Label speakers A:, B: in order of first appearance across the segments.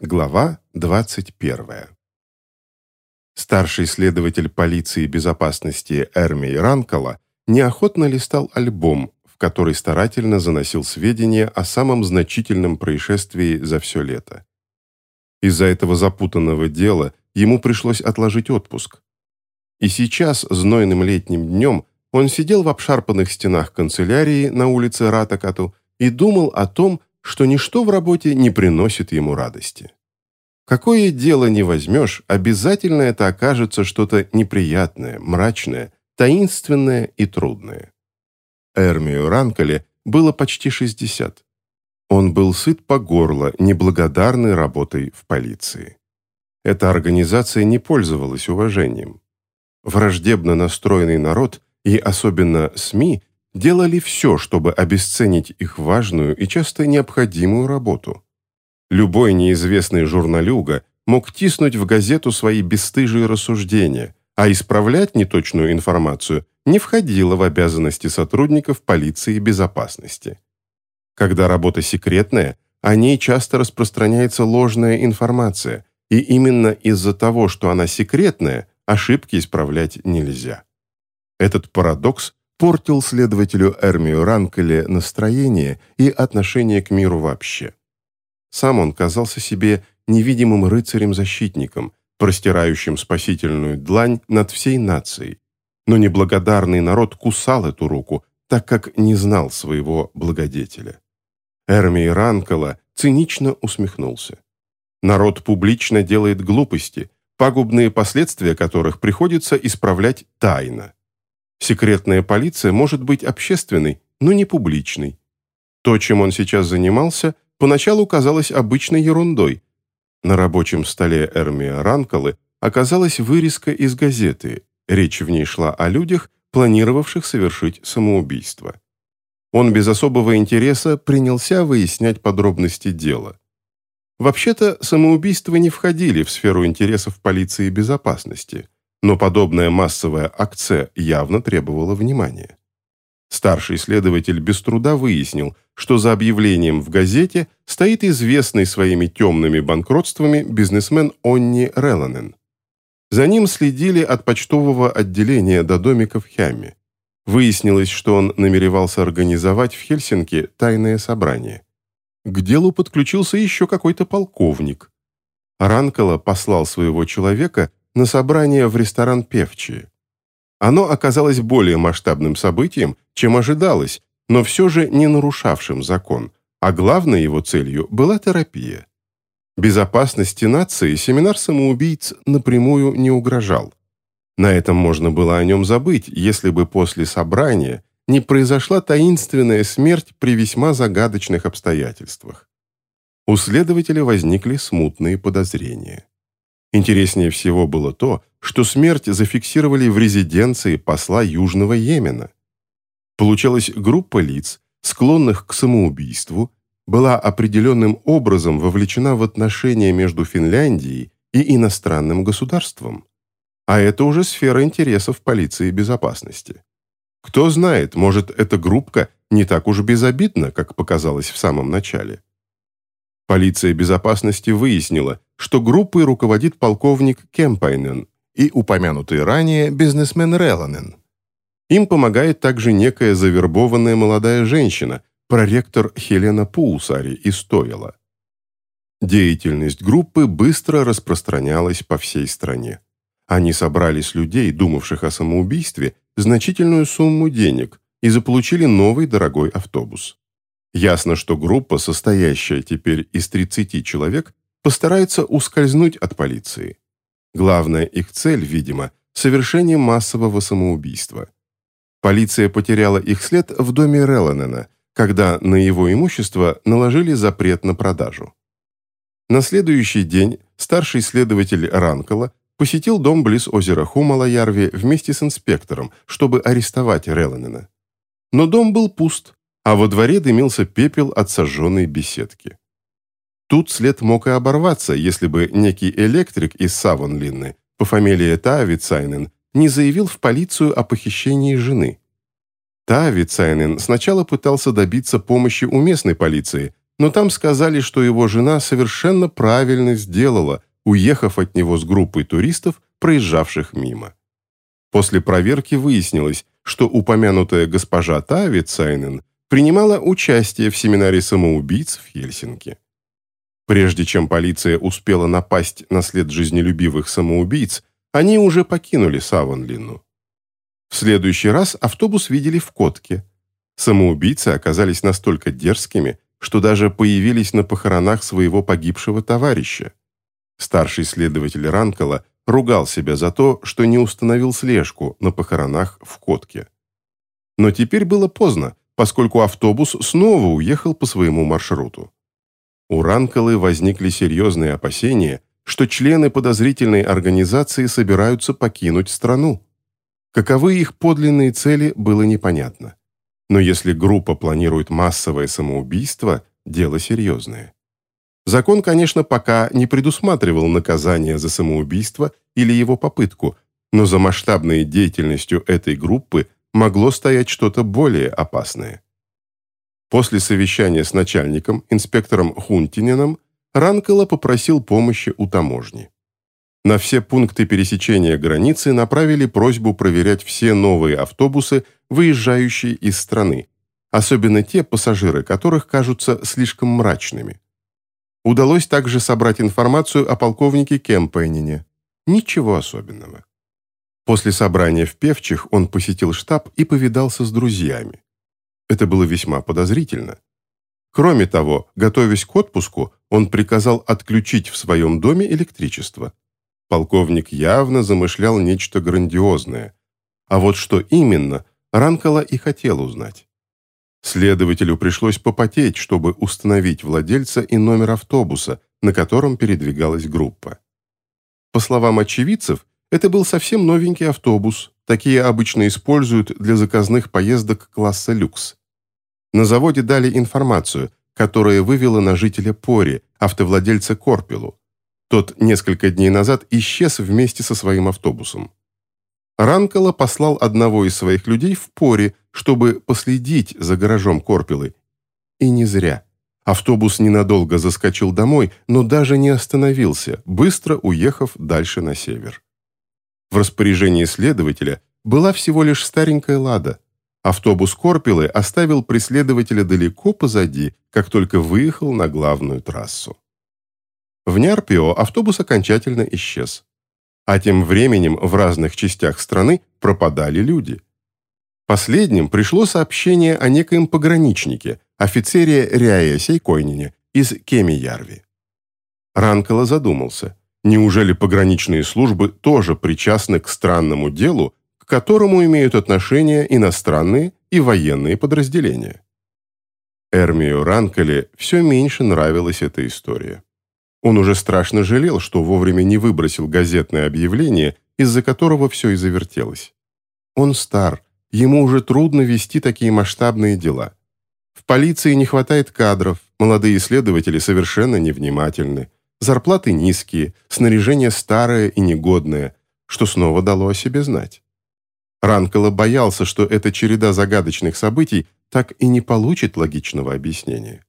A: Глава 21. Старший следователь полиции безопасности Эрми Ранкола неохотно листал альбом, в который старательно заносил сведения о самом значительном происшествии за все лето. Из-за этого запутанного дела ему пришлось отложить отпуск. И сейчас, знойным летним днем, он сидел в обшарпанных стенах канцелярии на улице Ратакату и думал о том, что ничто в работе не приносит ему радости. Какое дело не возьмешь, обязательно это окажется что-то неприятное, мрачное, таинственное и трудное. Эрмию Ранкеле было почти 60. Он был сыт по горло неблагодарной работой в полиции. Эта организация не пользовалась уважением. Враждебно настроенный народ и особенно СМИ делали все, чтобы обесценить их важную и часто необходимую работу. Любой неизвестный журналюга мог тиснуть в газету свои бесстыжие рассуждения, а исправлять неточную информацию не входило в обязанности сотрудников полиции безопасности. Когда работа секретная, о ней часто распространяется ложная информация, и именно из-за того, что она секретная, ошибки исправлять нельзя. Этот парадокс портил следователю Эрмию Ранкеле настроение и отношение к миру вообще. Сам он казался себе невидимым рыцарем-защитником, простирающим спасительную длань над всей нацией. Но неблагодарный народ кусал эту руку, так как не знал своего благодетеля. Эрмий Ранкела цинично усмехнулся. Народ публично делает глупости, пагубные последствия которых приходится исправлять тайно. Секретная полиция может быть общественной, но не публичной. То, чем он сейчас занимался, поначалу казалось обычной ерундой. На рабочем столе Эрмия Ранкалы оказалась вырезка из газеты. Речь в ней шла о людях, планировавших совершить самоубийство. Он без особого интереса принялся выяснять подробности дела. Вообще-то, самоубийства не входили в сферу интересов полиции безопасности – но подобная массовая акция явно требовала внимания. Старший следователь без труда выяснил, что за объявлением в газете стоит известный своими темными банкротствами бизнесмен Онни Реланен. За ним следили от почтового отделения до домика в Хяме. Выяснилось, что он намеревался организовать в Хельсинки тайное собрание. К делу подключился еще какой-то полковник. Ранкола послал своего человека на собрание в ресторан «Певчие». Оно оказалось более масштабным событием, чем ожидалось, но все же не нарушавшим закон, а главной его целью была терапия. Безопасности нации семинар самоубийц напрямую не угрожал. На этом можно было о нем забыть, если бы после собрания не произошла таинственная смерть при весьма загадочных обстоятельствах. У следователя возникли смутные подозрения. Интереснее всего было то, что смерть зафиксировали в резиденции посла Южного Йемена. Получалось, группа лиц, склонных к самоубийству, была определенным образом вовлечена в отношения между Финляндией и иностранным государством. А это уже сфера интересов полиции безопасности. Кто знает, может, эта группка не так уж безобидна, как показалось в самом начале. Полиция безопасности выяснила, что группой руководит полковник Кемпайнен и упомянутый ранее бизнесмен Реланен. Им помогает также некая завербованная молодая женщина, проректор Хелена Пулсари из Тойла. Деятельность группы быстро распространялась по всей стране. Они собрали с людей, думавших о самоубийстве, значительную сумму денег и заполучили новый дорогой автобус. Ясно, что группа, состоящая теперь из 30 человек, постарается ускользнуть от полиции. Главная их цель, видимо, совершение массового самоубийства. Полиция потеряла их след в доме Реланена, когда на его имущество наложили запрет на продажу. На следующий день старший следователь Ранкола посетил дом близ озера Хумалаярви вместе с инспектором, чтобы арестовать Реланена. Но дом был пуст, а во дворе дымился пепел от сожженной беседки. Тут след мог и оборваться, если бы некий электрик из Савонлинны по фамилии Таавицайнен не заявил в полицию о похищении жены. Таавицайнен сначала пытался добиться помощи у местной полиции, но там сказали, что его жена совершенно правильно сделала, уехав от него с группой туристов, проезжавших мимо. После проверки выяснилось, что упомянутая госпожа Тави Цайнен принимала участие в семинаре самоубийц в Хельсинки. Прежде чем полиция успела напасть на след жизнелюбивых самоубийц, они уже покинули Саванлину. В следующий раз автобус видели в Котке. Самоубийцы оказались настолько дерзкими, что даже появились на похоронах своего погибшего товарища. Старший следователь Ранкола ругал себя за то, что не установил слежку на похоронах в Котке. Но теперь было поздно, поскольку автобус снова уехал по своему маршруту. У Ранколы возникли серьезные опасения, что члены подозрительной организации собираются покинуть страну. Каковы их подлинные цели, было непонятно. Но если группа планирует массовое самоубийство, дело серьезное. Закон, конечно, пока не предусматривал наказание за самоубийство или его попытку, но за масштабной деятельностью этой группы могло стоять что-то более опасное. После совещания с начальником, инспектором Хунтиненом, Ранкела попросил помощи у таможни. На все пункты пересечения границы направили просьбу проверять все новые автобусы, выезжающие из страны, особенно те пассажиры, которых кажутся слишком мрачными. Удалось также собрать информацию о полковнике Кемпейнине. Ничего особенного. После собрания в Певчих он посетил штаб и повидался с друзьями. Это было весьма подозрительно. Кроме того, готовясь к отпуску, он приказал отключить в своем доме электричество. Полковник явно замышлял нечто грандиозное. А вот что именно, Ранкала и хотел узнать. Следователю пришлось попотеть, чтобы установить владельца и номер автобуса, на котором передвигалась группа. По словам очевидцев, это был совсем новенький автобус, такие обычно используют для заказных поездок класса люкс. На заводе дали информацию, которая вывела на жителя Пори, автовладельца Корпилу. Тот несколько дней назад исчез вместе со своим автобусом. Ранкола послал одного из своих людей в Пори, чтобы последить за гаражом Корпилы. И не зря. Автобус ненадолго заскочил домой, но даже не остановился, быстро уехав дальше на север. В распоряжении следователя была всего лишь старенькая «Лада», Автобус Корпилы оставил преследователя далеко позади, как только выехал на главную трассу. В Нярпио автобус окончательно исчез. А тем временем в разных частях страны пропадали люди. Последним пришло сообщение о некоем пограничнике, офицере Ряя Сейкойнине из Кемиярви. Ранкола задумался, неужели пограничные службы тоже причастны к странному делу, к которому имеют отношение иностранные и военные подразделения. Эрмию Ранкеле все меньше нравилась эта история. Он уже страшно жалел, что вовремя не выбросил газетное объявление, из-за которого все и завертелось. Он стар, ему уже трудно вести такие масштабные дела. В полиции не хватает кадров, молодые следователи совершенно невнимательны, зарплаты низкие, снаряжение старое и негодное, что снова дало о себе знать. Ранкола боялся, что эта череда загадочных событий так и не получит логичного объяснения.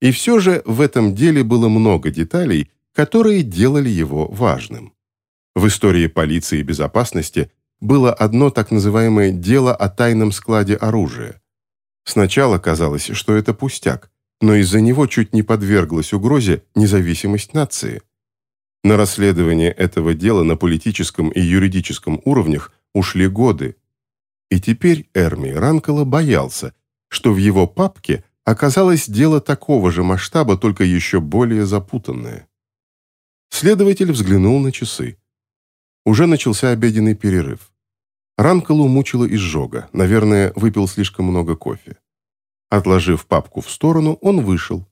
A: И все же в этом деле было много деталей, которые делали его важным. В истории полиции и безопасности было одно так называемое «дело о тайном складе оружия». Сначала казалось, что это пустяк, но из-за него чуть не подверглась угрозе независимость нации. На расследование этого дела на политическом и юридическом уровнях Ушли годы. И теперь Эрми Ранкола боялся, что в его папке оказалось дело такого же масштаба, только еще более запутанное. Следователь взглянул на часы. Уже начался обеденный перерыв. Ранколу мучила изжога, наверное, выпил слишком много кофе. Отложив папку в сторону, он вышел.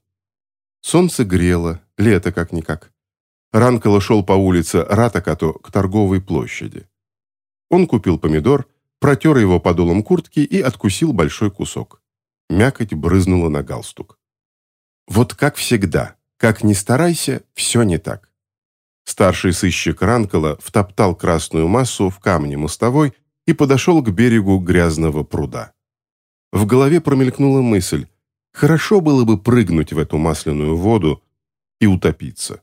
A: Солнце грело, лето как-никак. Ранкола шел по улице Ратакато к торговой площади. Он купил помидор, протер его подолом куртки и откусил большой кусок. Мякоть брызнула на галстук. Вот как всегда, как ни старайся, все не так. Старший сыщик Ранкола втоптал красную массу в камне мостовой и подошел к берегу грязного пруда. В голове промелькнула мысль, Хорошо было бы прыгнуть в эту масляную воду и утопиться.